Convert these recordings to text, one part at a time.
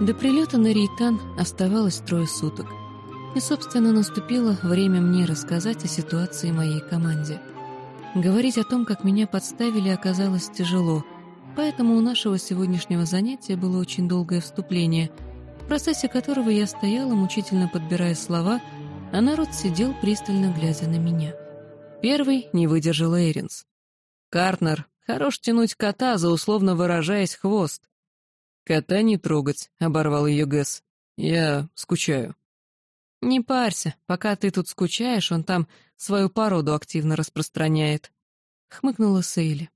До прилета на Рейтан оставалось трое суток. И, собственно, наступило время мне рассказать о ситуации моей команде. Говорить о том, как меня подставили, оказалось тяжело, поэтому у нашего сегодняшнего занятия было очень долгое вступление, в процессе которого я стояла, мучительно подбирая слова, а народ сидел, пристально глядя на меня. Первый не выдержал Эринс. «Картнер, хорош тянуть кота, за условно выражаясь, хвост». «Кота не трогать», — оборвал ее Гэс. «Я скучаю». «Не парься, пока ты тут скучаешь, он там свою породу активно распространяет», — хмыкнула Сейли.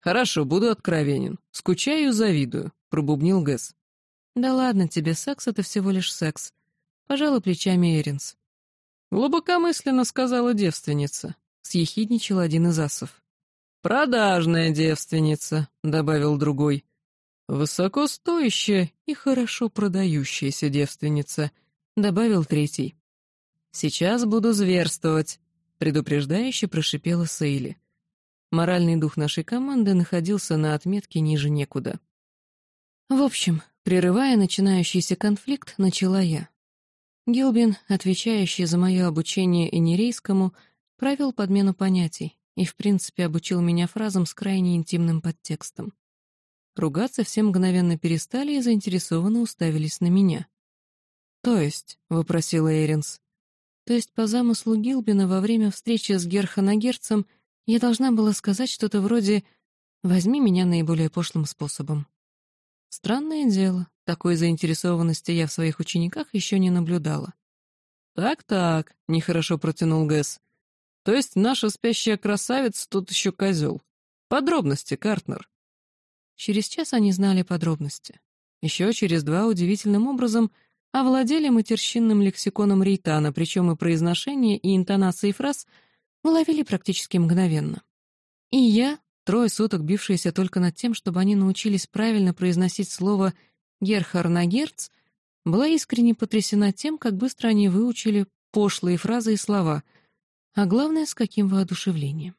«Хорошо, буду откровенен. Скучаю и завидую», — пробубнил Гэс. «Да ладно тебе, секс — это всего лишь секс», — пожала плечами Эринс. «Глубокомысленно сказала девственница», — съехидничал один из асов. «Продажная девственница», — добавил другой. «Высокостоящая и хорошо продающаяся девственница», — добавил третий. «Сейчас буду зверствовать», — предупреждающе прошипела Сейли. Моральный дух нашей команды находился на отметке ниже некуда. В общем, прерывая начинающийся конфликт, начала я. Гилбин, отвечающий за мое обучение энерейскому, провел подмену понятий и, в принципе, обучил меня фразам с крайне интимным подтекстом. Ругаться все мгновенно перестали и заинтересованно уставились на меня. «То есть?» — вопросила Эринс. «То есть по замыслу Гилбина во время встречи с Герханагерцем я должна была сказать что-то вроде «возьми меня наиболее пошлым способом». Странное дело, такой заинтересованности я в своих учениках еще не наблюдала. «Так-так», — нехорошо протянул Гэс. «То есть наша спящая красавица тут еще козел. Подробности, Картнер». Через час они знали подробности. Еще через два удивительным образом овладели матерщинным лексиконом Рейтана, причем и произношение, и интонации фраз уловили практически мгновенно. И я, трое суток бившиеся только над тем, чтобы они научились правильно произносить слово Герхарнагерц была искренне потрясена тем, как быстро они выучили пошлые фразы и слова, а главное, с каким воодушевлением.